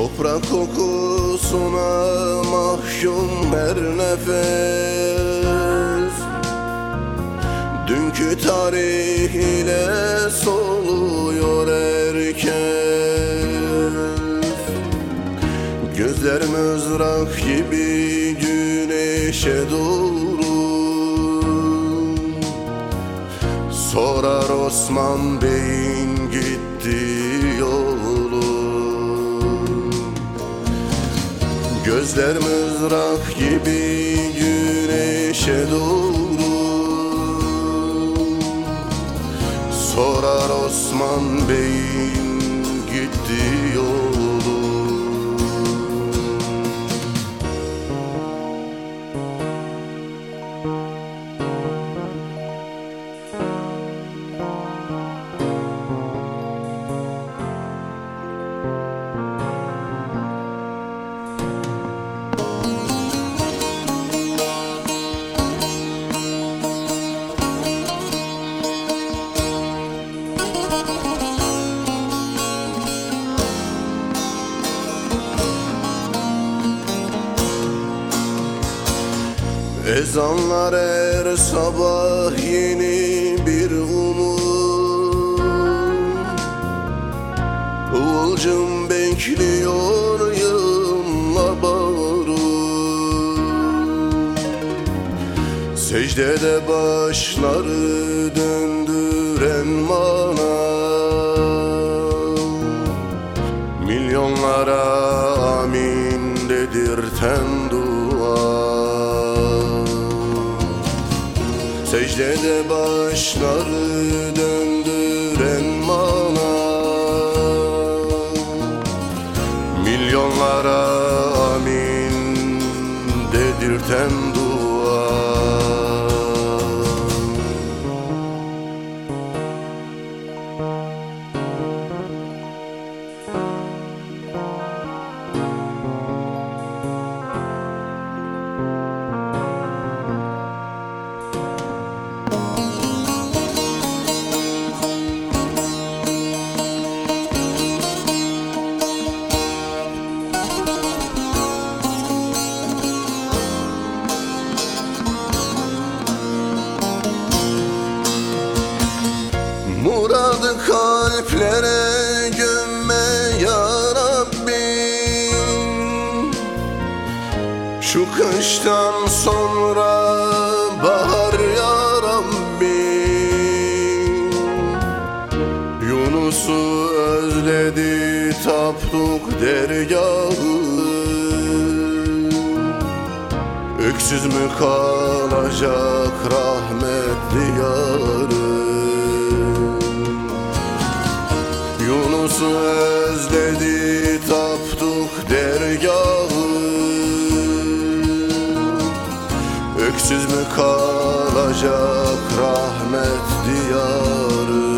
Toprak kokusuna mahkum her nefes. Dünkü tarih ile soluyor herkes. Gözler mızrak gibi güneşe doğru Sorar Osman Bey'in gittiği yolu Gözler mızrak gibi güneşe doğru. Sorar Osman Bey'in gittiği yolu Ezanlar er sabah yeni bir umut. Uğulcum bekliyor yığınla barut Secdede başları döndüren mana Milyonlara amin dedirten dua Secdede başları döndüren mana Milyonlara amin dedirten dua kalplere gömme ya Rabbi Şu kıştan sonra bahar ya Rabbi Yunus'u özledi tapduk dergahı. Öksüz mü kalacak rahmetli yarım Yunus'u özledi tapduk dergahı. Öksüz mü kalacak rahmet diyarı